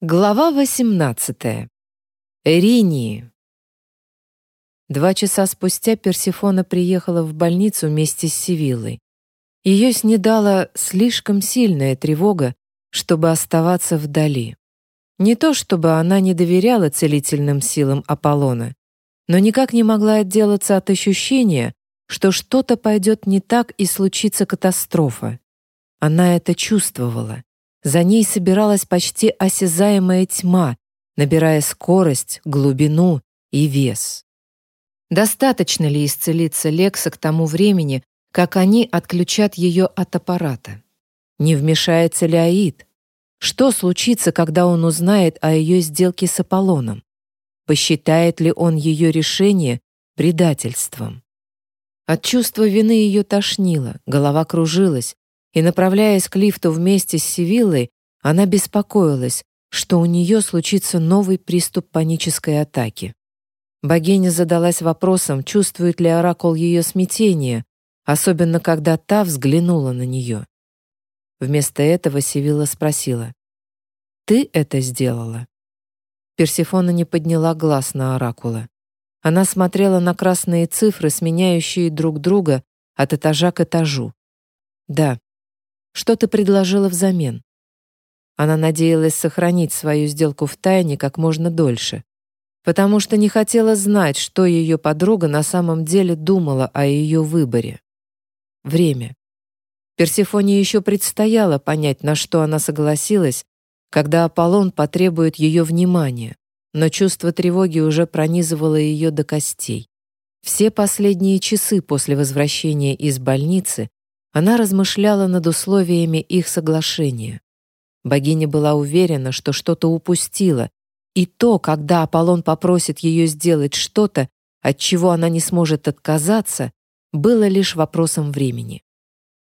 Глава 18. Эринии. Два часа спустя Персифона приехала в больницу вместе с Сивиллой. Ее снедала слишком сильная тревога, чтобы оставаться вдали. Не то чтобы она не доверяла целительным силам Аполлона, но никак не могла отделаться от ощущения, что что-то пойдет не так и случится катастрофа. Она это чувствовала. За ней собиралась почти осязаемая тьма, набирая скорость, глубину и вес. Достаточно ли исцелиться Лекса к тому времени, как они отключат ее от аппарата? Не вмешается ли Аид? Что случится, когда он узнает о ее сделке с Аполлоном? Посчитает ли он ее решение предательством? От чувства вины ее тошнило, голова кружилась, и, направляясь к лифту вместе с Сивиллой, она беспокоилась, что у нее случится новый приступ панической атаки. Богиня задалась вопросом, чувствует ли оракул ее смятение, особенно когда та взглянула на нее. Вместо этого Сивилла спросила, «Ты это сделала?» Персифона не подняла глаз на оракула. Она смотрела на красные цифры, сменяющие друг друга от этажа к этажу. «Да, что ты предложила взамен? Она надеялась сохранить свою сделку в тайне как можно дольше, потому что не хотела знать, что ее подруга на самом деле думала о ее выборе. Время. Персефоне еще предстояло понять, на что она согласилась, когда Аполлон потребует ее внимания, но чувство тревоги уже пронизывало ее до костей. Все последние часы после возвращения из больницы она размышляла над условиями их соглашения. Богиня была уверена, что что-то упустила, и то, когда Аполлон попросит ее сделать что-то, от чего она не сможет отказаться, было лишь вопросом времени.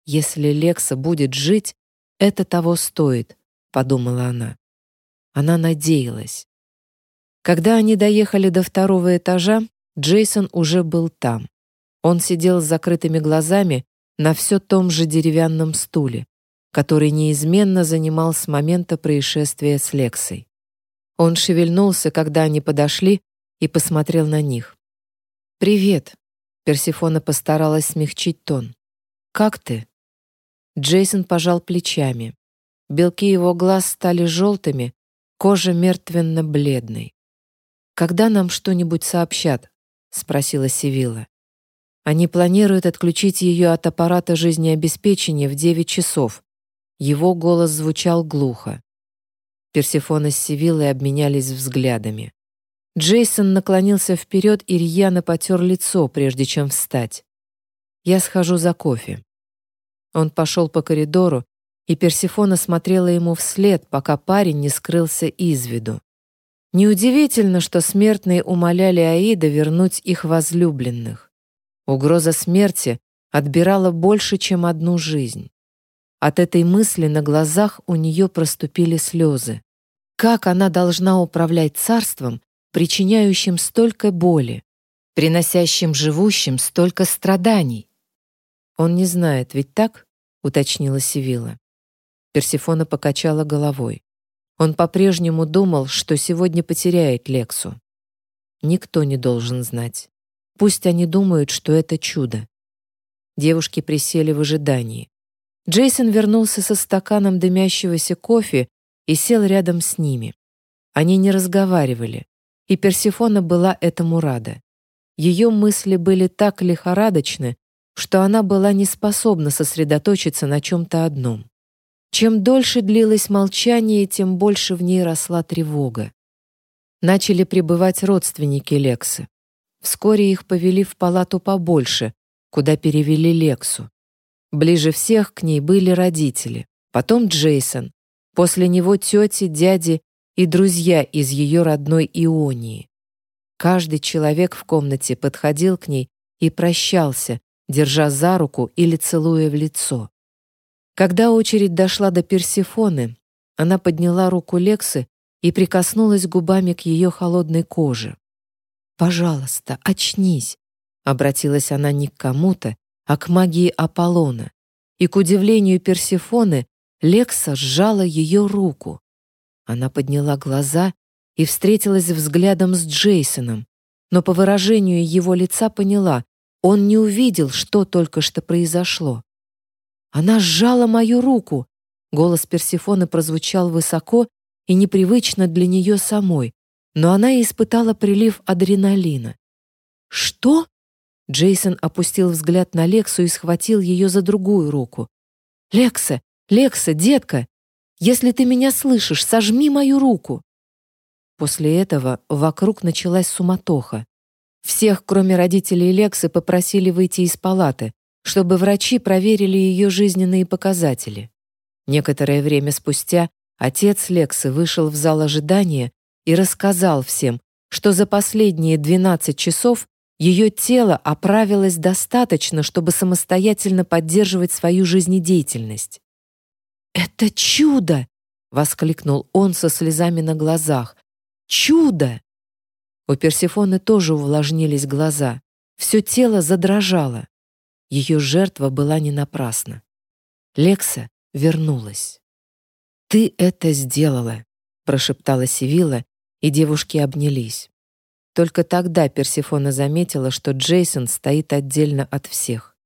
«Если Лекса будет жить, это того стоит», — подумала она. Она надеялась. Когда они доехали до второго этажа, Джейсон уже был там. Он сидел с закрытыми глазами на все том же деревянном стуле, который неизменно занимал с момента происшествия с Лексой. Он шевельнулся, когда они подошли, и посмотрел на них. «Привет», — Персифона постаралась смягчить тон. «Как ты?» Джейсон пожал плечами. Белки его глаз стали желтыми, кожа мертвенно-бледной. «Когда нам что-нибудь сообщат?» — спросила Сивилла. Они планируют отключить ее от аппарата жизнеобеспечения в 9 часов. Его голос звучал глухо. Персефона с Сивиллой обменялись взглядами. Джейсон наклонился вперед и рьяно потер лицо, прежде чем встать. «Я схожу за кофе». Он пошел по коридору, и Персефона смотрела ему вслед, пока парень не скрылся из виду. Неудивительно, что смертные умоляли Аида вернуть их возлюбленных. Угроза смерти отбирала больше, чем одну жизнь. От этой мысли на глазах у нее проступили слезы. Как она должна управлять царством, причиняющим столько боли, приносящим живущим столько страданий? Он не знает, ведь так? уточнила Сивила. Персефона покачала головой. Он по-прежнему думал, что сегодня потеряет Лексу. Никто не должен знать. Пусть они думают, что это чудо. Девушки присели в ожидании. Джейсон вернулся со стаканом дымящегося кофе и сел рядом с ними. Они не разговаривали, и Персефона была этому рада. Ее мысли были так лихорадочны, что она была не способна сосредоточиться на чем-то одном. Чем дольше длилось молчание, тем больше в ней росла тревога. Начали прибывать родственники Лексы. Вскоре их повели в палату побольше, куда перевели Лексу. Ближе всех к ней были родители, потом Джейсон, после него тети, дяди и друзья из ее родной Ионии. Каждый человек в комнате подходил к ней и прощался, держа за руку или целуя в лицо. Когда очередь дошла до Персефоны, она подняла руку Лексы и прикоснулась губами к ее холодной коже. «Пожалуйста, очнись!» Обратилась она не к кому-то, а к магии Аполлона. И, к удивлению Персефоны, Лекса сжала ее руку. Она подняла глаза и встретилась взглядом с Джейсоном, но по выражению его лица поняла, он не увидел, что только что произошло. Она сжала мою руку. Голос Персефоны прозвучал высоко и непривычно для нее самой, но она испытала прилив адреналина. «Что?» Джейсон опустил взгляд на Лексу и схватил ее за другую руку. «Лекса, Лекса, детка, если ты меня слышишь, сожми мою руку!» После этого вокруг началась суматоха. Всех, кроме родителей Лексы, попросили выйти из палаты, чтобы врачи проверили ее жизненные показатели. Некоторое время спустя отец Лексы вышел в зал ожидания и рассказал всем, что за последние 12 часов ее тело оправилось достаточно, чтобы самостоятельно поддерживать свою жизнедеятельность. «Это чудо!» — воскликнул он со слезами на глазах. «Чудо!» У Персефоны тоже увлажнились глаза. Все тело задрожало. Ее жертва была не напрасна. Лекса вернулась. «Ты это сделала», — прошептала Сивила, и девушки обнялись. Только тогда Персефона заметила, что Джейсон стоит отдельно от всех.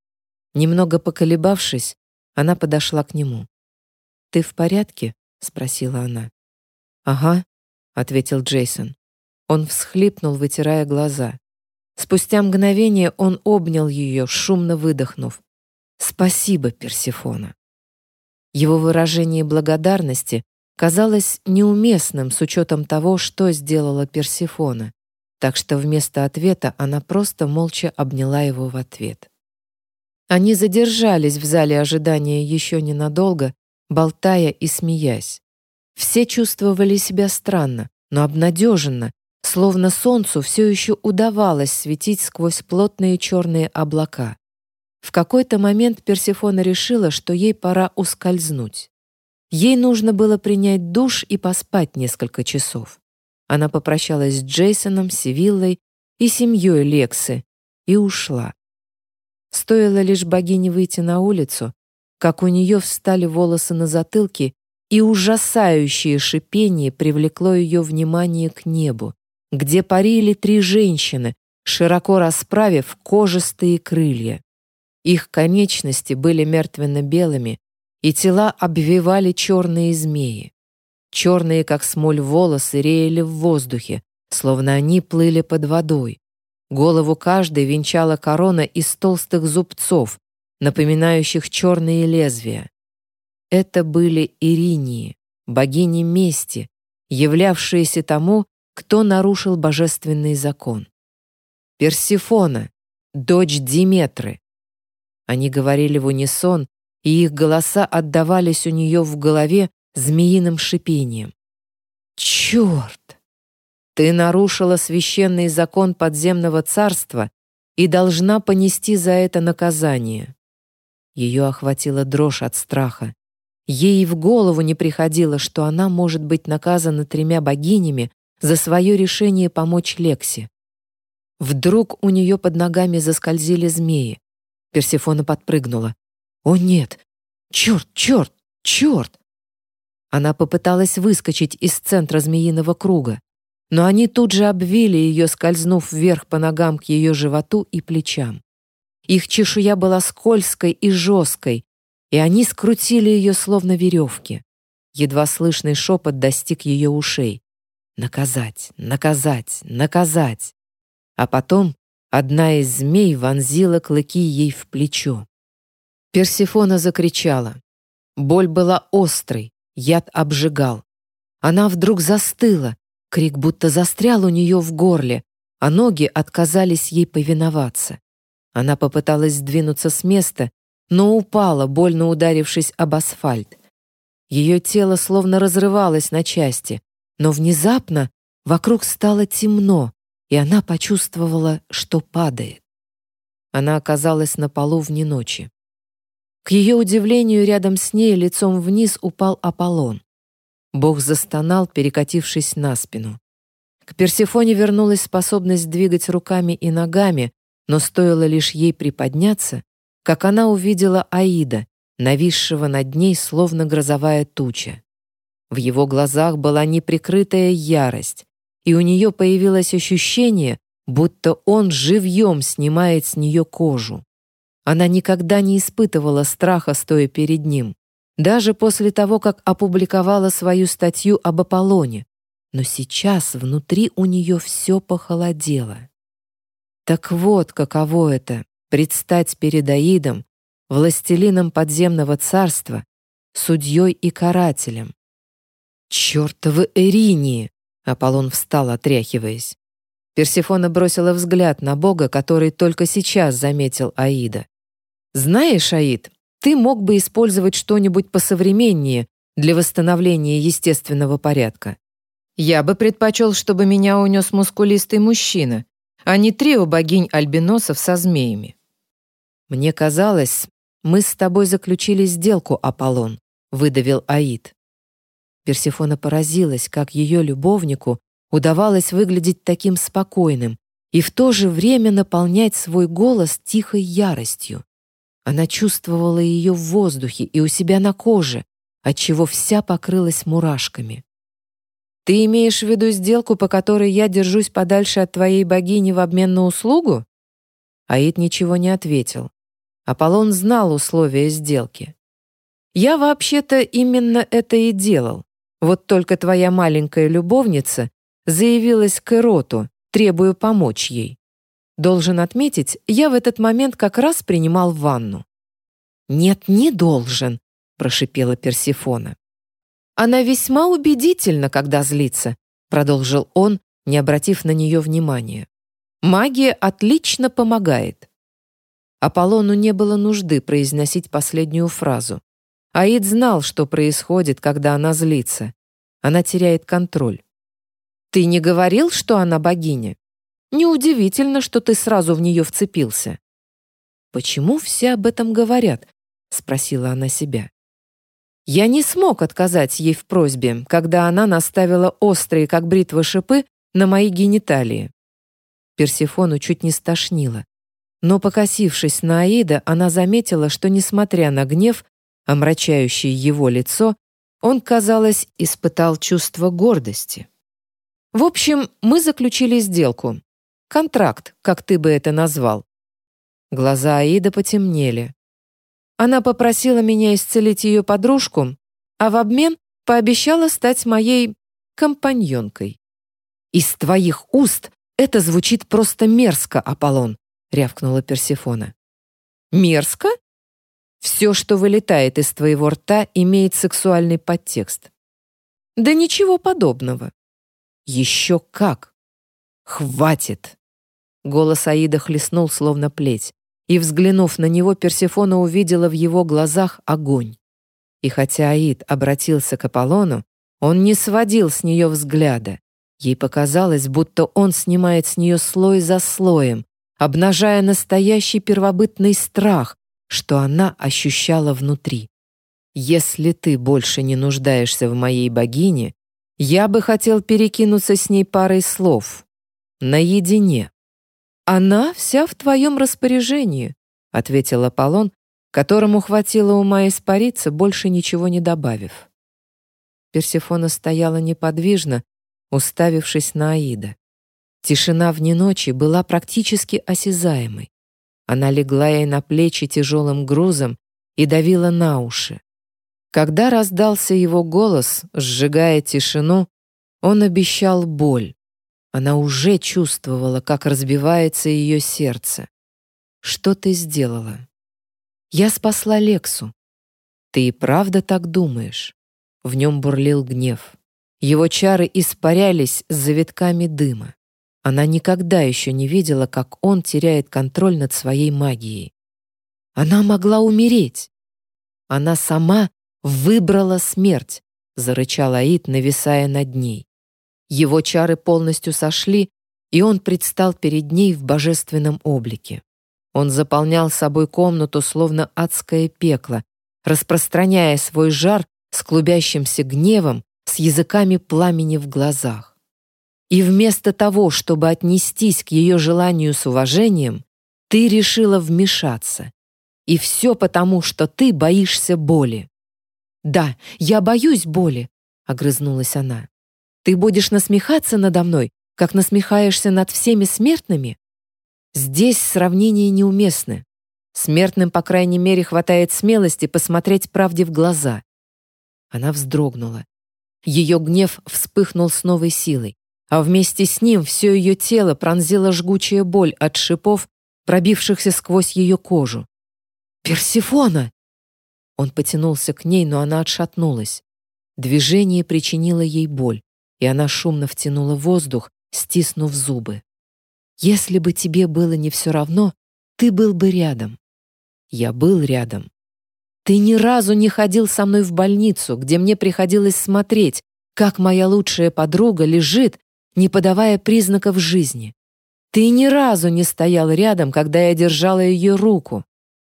Немного поколебавшись, она подошла к нему. «Ты в порядке?» — спросила она. «Ага», — ответил Джейсон. Он всхлипнул, вытирая глаза. Спустя мгновение он обнял ее, шумно выдохнув. «Спасибо, Персефона». Его выражение благодарности казалось неуместным с учетом того, что сделала Персефона, так что вместо ответа она просто молча обняла его в ответ. Они задержались в зале ожидания еще ненадолго, болтая и смеясь. Все чувствовали себя странно, но обнадеженно, словно солнцу все еще удавалось светить сквозь плотные черные облака. В какой-то момент Персефона решила, что ей пора ускользнуть. Ей нужно было принять душ и поспать несколько часов. Она попрощалась с Джейсоном, Сивиллой и семьей Лексы и ушла. Стоило лишь богине выйти на улицу, как у нее встали волосы на затылке, и ужасающее шипение привлекло ее внимание к небу, где парили три женщины, широко расправив кожистые крылья. Их конечности были мертвенно-белыми, и тела обвивали черные змеи. Черные, как смоль, волосы реяли в воздухе, словно они плыли под водой. Голову каждой венчала корона из толстых зубцов, напоминающих черные лезвия. Это были Иринии, богини мести, являвшиеся тому, кто нарушил божественный закон. Персифона, дочь Диметры. Они говорили в унисон, и их голоса отдавались у нее в голове змеиным шипением. «Черт! Ты нарушила священный закон подземного царства и должна понести за это наказание». Ее охватила дрожь от страха. Ей в голову не приходило, что она может быть наказана тремя богинями за свое решение помочь Лексе. Вдруг у нее под ногами заскользили змеи. Персефона подпрыгнула. «О нет! Черт, черт, черт!» Она попыталась выскочить из центра змеиного круга, но они тут же обвили ее, скользнув вверх по ногам к ее животу и плечам. Их чешуя была скользкой и жесткой, и они скрутили ее словно веревки. Едва слышный шепот достиг ее ушей. Наказать, наказать, наказать. А потом одна из змей вонзила клыки ей в плечо. Персифона закричала. Боль была острой, яд обжигал. Она вдруг застыла, крик будто застрял у нее в горле, а ноги отказались ей повиноваться. Она попыталась сдвинуться с места, но упала, больно ударившись об асфальт. Ее тело словно разрывалось на части, но внезапно вокруг стало темно, и она почувствовала, что падает. Она оказалась на полу вне ночи. К ее удивлению, рядом с ней лицом вниз упал Аполлон. Бог застонал, перекатившись на спину. К Персефоне вернулась способность двигать руками и ногами, но стоило лишь ей приподняться, как она увидела Аида, нависшего над ней словно грозовая туча. В его глазах была неприкрытая ярость, и у нее появилось ощущение, будто он живьем снимает с нее кожу. Она никогда не испытывала страха, стоя перед ним, даже после того, как опубликовала свою статью об Аполлоне. Но сейчас внутри у нее все похолодело. Так вот, каково это — предстать перед Аидом, властелином подземного царства, судьей и карателем. «Чёртовы Эринии!» — Аполлон встал, отряхиваясь. Персефона бросила взгляд на бога, который только сейчас заметил Аида. «Знаешь, Аид, ты мог бы использовать что-нибудь посовременнее для восстановления естественного порядка. Я бы предпочел, чтобы меня унес мускулистый мужчина, а не трио богинь-альбиносов со змеями. Мне казалось, мы с тобой заключили сделку, Аполлон, выдавил Аид. Персефона поразилась, как ее любовнику удавалось выглядеть таким спокойным и в то же время наполнять свой голос тихой яростью. Она чувствовала ее в воздухе и у себя на коже, отчего вся покрылась мурашками. «Ты имеешь в виду сделку, по которой я держусь подальше от твоей богини в обмен на услугу?» Аид ничего не ответил. Аполлон знал условия сделки. «Я вообще-то именно это и делал. Вот только твоя маленькая любовница заявилась к Эроту, требуя помочь ей. Должен отметить, я в этот момент как раз принимал ванну. «Нет, не должен», — прошипела Персифона. «Она весьма убедительна, когда злится», — продолжил он, не обратив на нее внимания. «Магия отлично помогает». Аполлону не было нужды произносить последнюю фразу. Аид знал, что происходит, когда она злится. Она теряет контроль. «Ты не говорил, что она богиня?» Неудивительно, что ты сразу в нее вцепился. Почему все об этом говорят? спросила она себя. Я не смог отказать ей в просьбе, когда она наставила острые, как бритва шипы, на мои гениталии. Персефону чуть не стошнило. Но, покосившись на Аида, она заметила, что, несмотря на гнев, омрачающий его лицо, он, казалось, испытал чувство гордости. В общем, мы заключили сделку. Контракт, как ты бы это назвал». Глаза Аида потемнели. Она попросила меня исцелить ее подружку, а в обмен пообещала стать моей компаньонкой. «Из твоих уст это звучит просто мерзко, Аполлон», — рявкнула Персефона. «Мерзко? Все, что вылетает из твоего рта, имеет сексуальный подтекст». «Да ничего подобного». «Еще как!» «Хватит!» Голос Аида хлестнул, словно плеть, и, взглянув на него, Персефона увидела в его глазах огонь. И хотя Аид обратился к Аполлону, он не сводил с нее взгляда. Ей показалось, будто он снимает с нее слой за слоем, обнажая настоящий первобытный страх, что она ощущала внутри. «Если ты больше не нуждаешься в моей богине, я бы хотел перекинуться с ней парой слов. Наедине». «Она вся в твоем распоряжении», — ответил Аполлон, которому хватило ума испариться, больше ничего не добавив. Персефона стояла неподвижно, уставившись на Аида. Тишина вне ночи была практически осязаемой. Она легла ей на плечи тяжелым грузом и давила на уши. Когда раздался его голос, сжигая тишину, он обещал боль. Она уже чувствовала, как разбивается ее сердце. «Что ты сделала?» «Я спасла Лексу». «Ты и правда так думаешь?» В нем бурлил гнев. Его чары испарялись с завитками дыма. Она никогда еще не видела, как он теряет контроль над своей магией. Она могла умереть. Она сама выбрала смерть, зарычал Аид, нависая над ней. Его чары полностью сошли, и он предстал перед ней в божественном облике. Он заполнял собой комнату, словно адское пекло, распространяя свой жар с клубящимся гневом, с языками пламени в глазах. И вместо того, чтобы отнестись к ее желанию с уважением, ты решила вмешаться. И все потому, что ты боишься боли. Да, я боюсь боли, — огрызнулась она. «Ты будешь насмехаться надо мной, как насмехаешься над всеми смертными? Здесь сравнения неуместны. Смертным, по крайней мере, хватает смелости посмотреть правде в глаза». Она вздрогнула. Ее гнев вспыхнул с новой силой, а вместе с ним все ее тело пронзила жгучая боль от шипов, пробившихся сквозь ее кожу. «Персифона!» Он потянулся к ней, но она отшатнулась. Движение причинило ей боль, и она шумно втянула воздух, стиснув зубы. «Если бы тебе было не все равно, ты был бы рядом». Я был рядом. Ты ни разу не ходил со мной в больницу, где мне приходилось смотреть, как моя лучшая подруга лежит, не подавая признаков жизни. Ты ни разу не стоял рядом, когда я держала ее руку.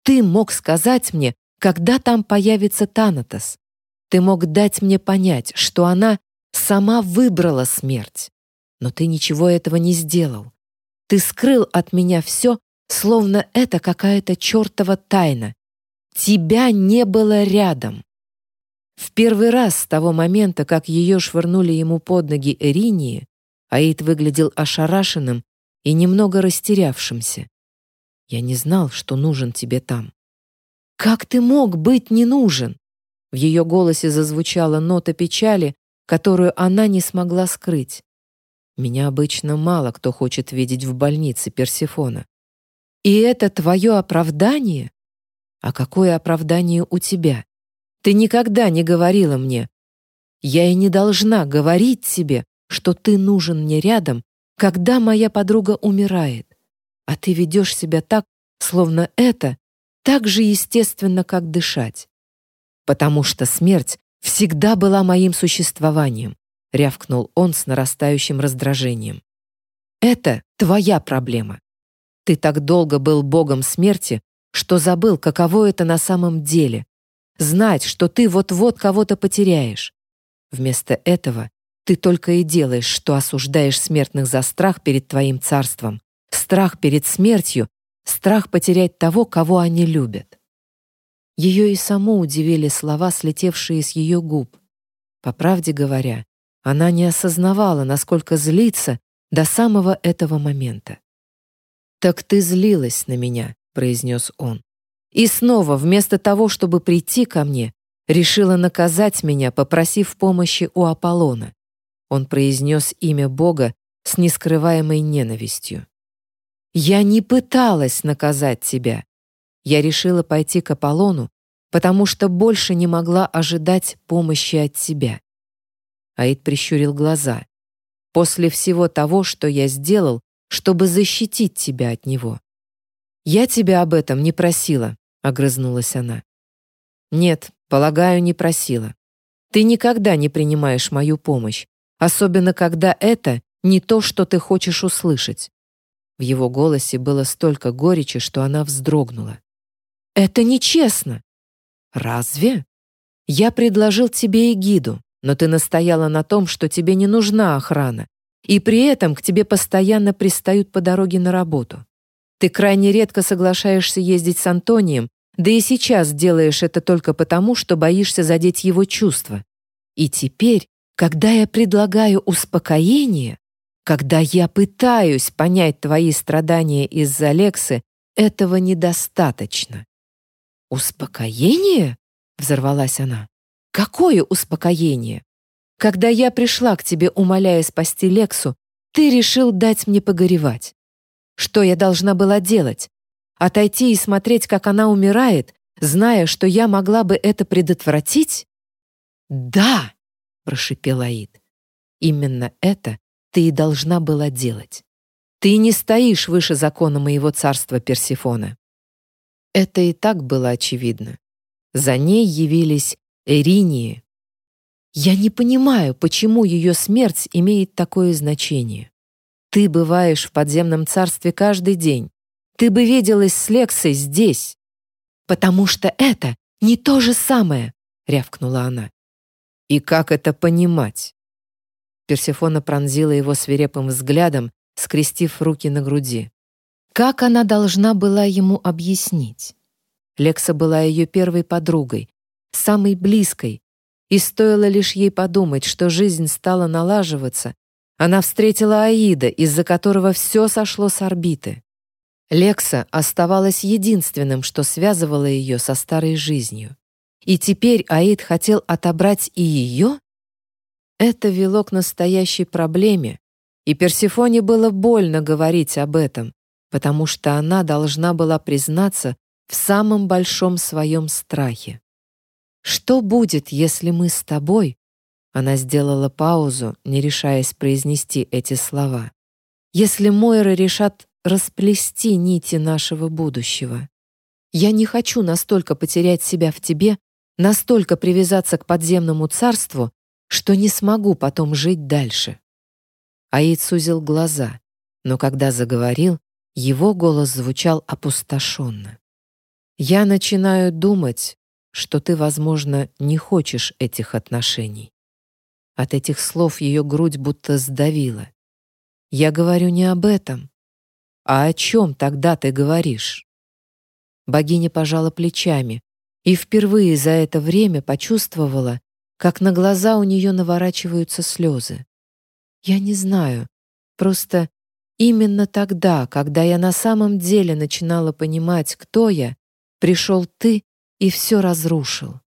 Ты мог сказать мне, когда там появится Танатос. Ты мог дать мне понять, что она сама выбрала смерть. Но ты ничего этого не сделал. Ты скрыл от меня все, словно это какая-то чертова тайна. Тебя не было рядом. В первый раз с того момента, как ее швырнули ему под ноги Эринии, Аид выглядел ошарашенным и немного растерявшимся. «Я не знал, что нужен тебе там». «Как ты мог быть не нужен?» В ее голосе зазвучала нота печали, которую она не смогла скрыть. «Меня обычно мало кто хочет видеть в больнице Персифона. И это твое оправдание? А какое оправдание у тебя? Ты никогда не говорила мне. Я и не должна говорить тебе, что ты нужен мне рядом, когда моя подруга умирает. А ты ведешь себя так, словно это так же естественно, как дышать. Потому что смерть всегда была моим существованием, рявкнул он с нарастающим раздражением. Это твоя проблема. Ты так долго был богом смерти, что забыл, каково это на самом деле знать, что ты вот-вот кого-то потеряешь. Вместо этого ты только и делаешь, что осуждаешь смертных за страх перед твоим царством, страх перед смертью, страх потерять того, кого они любят. Ее и саму удивили слова, слетевшие с ее губ. По правде говоря, она не осознавала, насколько злится до самого этого момента. «Так ты злилась на меня», — произнес он. И снова, вместо того, чтобы прийти ко мне, решила наказать меня, попросив помощи у Аполлона. Он произнес имя Бога с нескрываемой ненавистью. «Я не пыталась наказать тебя. Я решила пойти к Аполлону, потому что больше не могла ожидать помощи от тебя». Аид прищурил глаза. «После всего того, что я сделал, чтобы защитить тебя от него. Я тебя об этом не просила, — огрызнулась она. «Нет, полагаю, не просила. Ты никогда не принимаешь мою помощь, особенно когда это не то, что ты хочешь услышать». В его голосе было столько горечи, что она вздрогнула. «Это нечестно!» «Разве?» «Я предложил тебе эгиду, но ты настояла на том, что тебе не нужна охрана, и при этом к тебе постоянно пристают по дороге на работу. Ты крайне редко соглашаешься ездить с Антонием, да и сейчас делаешь это только потому, что боишься задеть его чувства. И теперь, когда я предлагаю успокоение, когда я пытаюсь понять твои страдания из-за Лексы, этого недостаточно. «Успокоение?» — взорвалась она. «Какое успокоение? Когда я пришла к тебе, умоляя спасти Лексу, ты решил дать мне погоревать. Что я должна была делать? Отойти и смотреть, как она умирает, зная, что я могла бы это предотвратить? «Да!» — прошипел Аид. «Именно это ты и должна была делать. Ты не стоишь выше закона моего царства Персифона». Это и так было очевидно. За ней явились Эринии. Я не понимаю, почему ее смерть имеет такое значение. Ты бываешь в подземном царстве каждый день. Ты бы виделась с Лексой здесь. Потому что это не то же самое, рявкнула она. И как это понимать? Персефона пронзила его свирепым взглядом, скрестив руки на груди. Как она должна была ему объяснить? Лекса была ее первой подругой, самой близкой, И стоило лишь ей подумать, что жизнь стала налаживаться, она встретила Аида, из-за которого все сошло с орбиты. Лекса оставалась единственным, что связывало ее со старой жизнью. И теперь Аид хотел отобрать и ее? Это вело к настоящей проблеме, и Персефоне было больно говорить об этом, потому что она должна была признаться в самом большом своем страхе. «Что будет, если мы с тобой?» Она сделала паузу, не решаясь произнести эти слова. «Если Мойры решат расплести нити нашего будущего. Я не хочу настолько потерять себя в тебе, настолько привязаться к подземному царству, что не смогу потом жить дальше. Аид сузил глаза, но когда заговорил, его голос звучал опустошенно. «Я начинаю думать, что ты, возможно, не хочешь этих отношений». От этих слов ее грудь будто сдавила. «Я говорю не об этом. «А о чем тогда ты говоришь?» Богиня пожала плечами и впервые за это время почувствовала, как на глаза у нее наворачиваются слезы. «Я не знаю, просто именно тогда, когда я на самом деле начинала понимать, кто я, пришел ты и все разрушил.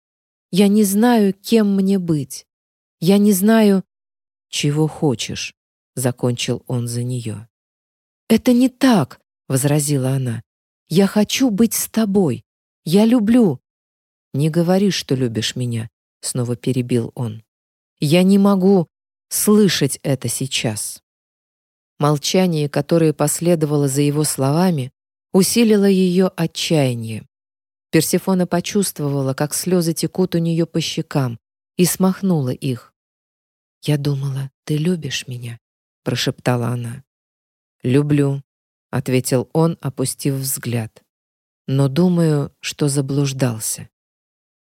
Я не знаю, кем мне быть. Я не знаю, чего хочешь», — закончил он за нее. «Это не так», — возразила она. «Я хочу быть с тобой. Я люблю». «Не говори, что любишь меня», — снова перебил он. «Я не могу слышать это сейчас». Молчание, которое последовало за его словами, усилило ее отчаяние. Персефона почувствовала, как слезы текут у нее по щекам, и смахнула их. «Я думала, ты любишь меня», — прошептала она. «Люблю», — ответил он, опустив взгляд. «Но думаю, что заблуждался».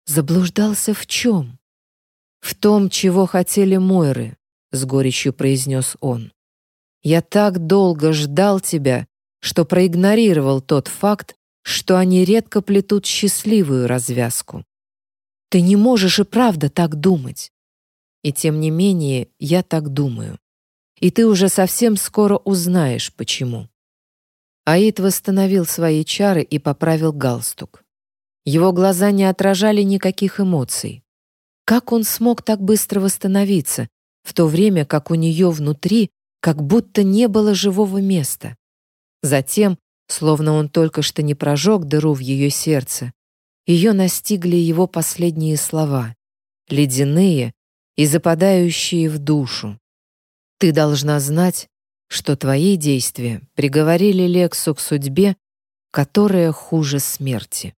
«Заблуждался в чем?» «В том, чего хотели Мойры», — с горечью произнес он. «Я так долго ждал тебя, что проигнорировал тот факт, что они редко плетут счастливую развязку. Ты не можешь и правда так думать. И тем не менее, я так думаю и ты уже совсем скоро узнаешь, почему». Аид восстановил свои чары и поправил галстук. Его глаза не отражали никаких эмоций. Как он смог так быстро восстановиться, в то время как у нее внутри как будто не было живого места? Затем, словно он только что не прожег дыру в ее сердце, ее настигли его последние слова, ледяные и западающие в душу. Ты должна знать, что твои действия приговорили Лексу к судьбе, которая хуже смерти.